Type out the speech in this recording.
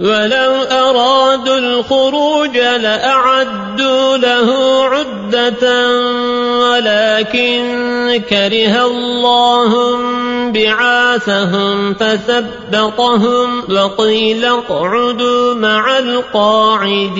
ولو أرادوا الخروج لأعدوا له عدة ولكن كره الله بعاثهم فثبطهم وقيل اقعدوا مع القاعدين.